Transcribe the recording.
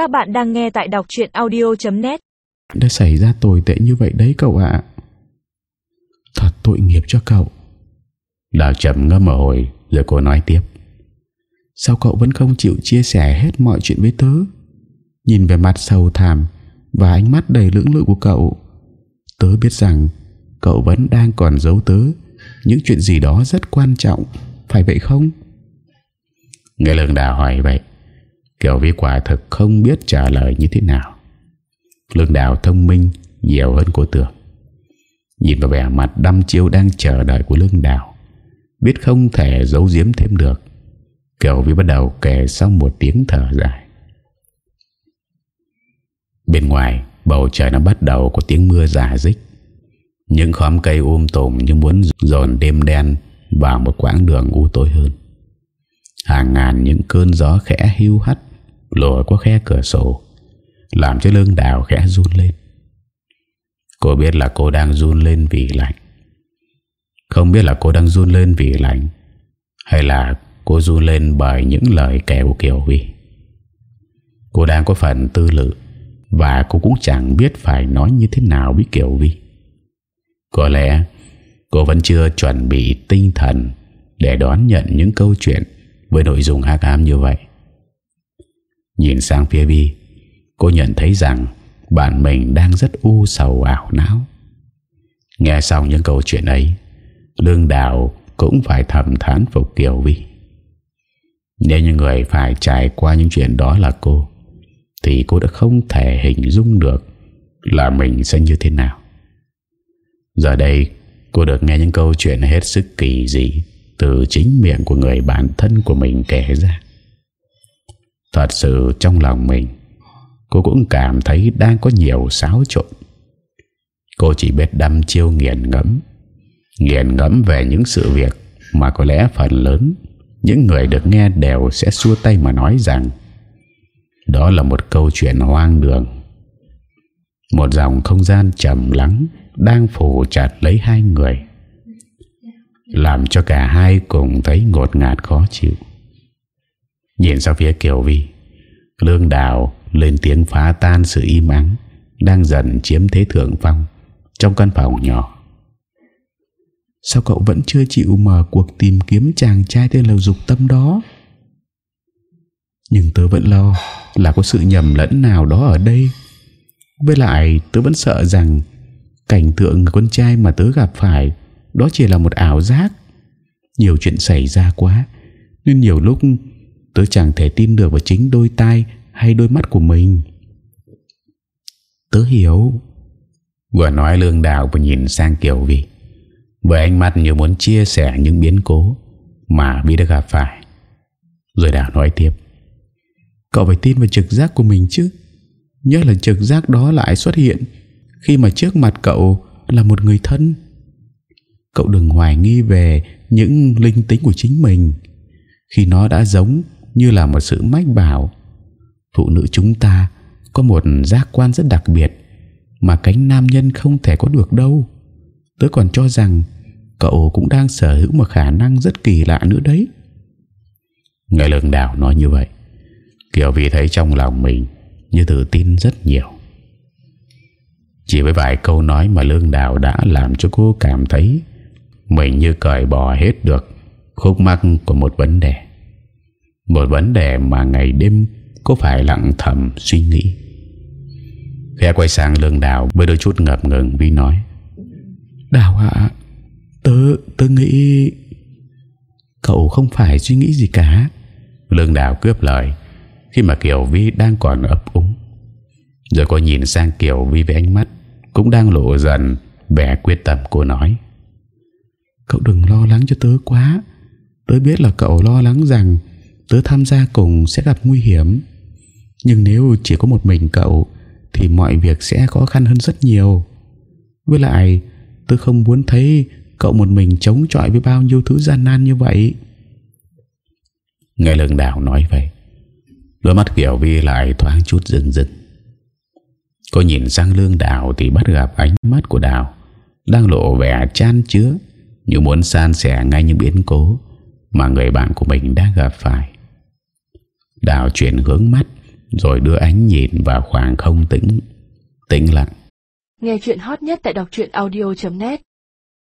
Các bạn đang nghe tại đọc chuyện audio.net Đã xảy ra tồi tệ như vậy đấy cậu ạ. Thật tội nghiệp cho cậu. Đào chậm ngâm một hồi Rồi cô nói tiếp. Sao cậu vẫn không chịu chia sẻ hết mọi chuyện với tớ? Nhìn về mặt sầu thảm Và ánh mắt đầy lưỡng lự của cậu Tớ biết rằng Cậu vẫn đang còn giấu tớ. Những chuyện gì đó rất quan trọng Phải vậy không? Nghe lương đào hỏi vậy Kiều Vi quả thực không biết trả lời như thế nào. Lương đào thông minh Nhiều hơn cô tưởng. Nhìn vào vẻ mặt đăm chiêu đang chờ đợi của lương đào Biết không thể giấu giếm thêm được. Kiều Vi bắt đầu kể sau một tiếng thở dài. Bên ngoài, Bầu trời nó bắt đầu có tiếng mưa giả dích. Những khóm cây um tùm Như muốn dồn đêm đen Vào một quãng đường u tối hơn. Hàng ngàn những cơn gió khẽ hưu hắt Lùa qua khe cửa sổ, Làm cho lưng đào khẽ run lên. Cô biết là cô đang run lên vì lạnh. Không biết là cô đang run lên vì lạnh, Hay là cô run lên bởi những lời kẻ của Kiều Vi Cô đang có phần tư lự, Và cô cũng chẳng biết phải nói như thế nào với Kiều Vi Có lẽ cô vẫn chưa chuẩn bị tinh thần Để đón nhận những câu chuyện Với nội dung ác ám như vậy. Nhìn sang phía Vi Cô nhận thấy rằng Bạn mình đang rất u sầu ảo não. Nghe xong những câu chuyện ấy, Lương Đào cũng phải thầm thán phục Kiều Vi Nếu như người phải trải qua những chuyện đó là cô, Thì cô đã không thể hình dung được Là mình sẽ như thế nào. Giờ đây, Cô được nghe những câu chuyện hết sức kỳ dị Từ chính miệng của người bạn thân của mình kể ra. Thật sự trong lòng mình, Cô cũng cảm thấy đang có nhiều xáo trộn. Cô chỉ biết đâm chiêu nghiền ngẫm Nghiền ngẫm về những sự việc Mà có lẽ phần lớn Những người được nghe đều sẽ xua tay mà nói rằng, Đó là một câu chuyện hoang đường. Một dòng không gian trầm lắng Đang phủ chặt lấy hai người, Làm cho cả hai cùng thấy ngột ngạt khó chịu. Nhìn sang phía Kiều Vi, Lương Đào lên tiếng phá tan sự im ắng Đang dần chiếm thế thượng phong Trong căn phòng nhỏ. Sao cậu vẫn chưa chịu mở cuộc tìm kiếm chàng trai tên là Dục Tâm đó? Nhưng tớ vẫn lo Là có sự nhầm lẫn nào đó ở đây. Với lại tớ vẫn sợ rằng Cảnh tượng con trai mà tớ gặp phải Đó chỉ là một ảo giác. Nhiều chuyện xảy ra quá, Nên nhiều lúc Tớ chẳng thể tin được vào chính đôi tai Hay đôi mắt của mình. Tớ hiểu. Vừa nói lương đào vừa nhìn sang Kiều Vi. Với ánh mắt như muốn chia sẻ những biến cố Mà Vi đã gặp phải. Rồi đào nói tiếp. Cậu phải tin vào trực giác của mình chứ. Nhớ là trực giác đó lại xuất hiện Khi mà trước mặt cậu Là một người thân. Cậu đừng hoài nghi về Những linh tính của chính mình. Khi nó đã giống như là một sự mách bảo. Phụ nữ chúng ta có một giác quan rất đặc biệt mà cánh nam nhân không thể có được đâu. Tớ còn cho rằng cậu cũng đang sở hữu một khả năng rất kỳ lạ nữa đấy. Người lương đào nói như vậy kiểu vì thấy trong lòng mình như tự tin rất nhiều. Chỉ với vài câu nói mà lương đào đã làm cho cô cảm thấy mình như cởi bỏ hết được khúc mắc của một vấn đề một vấn đề mà ngày đêm Cô phải lặng thầm suy nghĩ. Khẽ quay sang lương đào Với đôi chút ngập ngừng Vi nói Đào ạ Tớ, tớ nghĩ Cậu không phải suy nghĩ gì cả. Lương đào cướp lời Khi mà Kiều Vi đang còn ấp úng. Rồi cô nhìn sang Kiều Vi với ánh mắt Cũng đang lộ dần Vẻ quyết tâm. Cô nói Cậu đừng lo lắng cho tớ quá. Tớ biết là cậu lo lắng rằng Tớ tham gia cùng sẽ gặp nguy hiểm. Nhưng nếu chỉ có một mình cậu, Thì mọi việc sẽ khó khăn hơn rất nhiều. Với lại, Tớ không muốn thấy Cậu một mình chống chọi với bao nhiêu thứ gian nan như vậy. Nghe lương đào nói vậy, Đôi mắt Kiều Vi lại thoáng chút rừng rừng Cô nhìn sang lương đào Thì bắt gặp ánh mắt của đào Đang lộ vẻ chan chứa, Như muốn san sẻ ngay những biến cố Mà người bạn của mình đang gặp phải. Đào chuyển hướng mắt, Rồi đưa ánh nhìn vào khoảng không tĩnh. Tĩnh lặng. Nghe chuyện hot nhất tại đọc truyện audio.net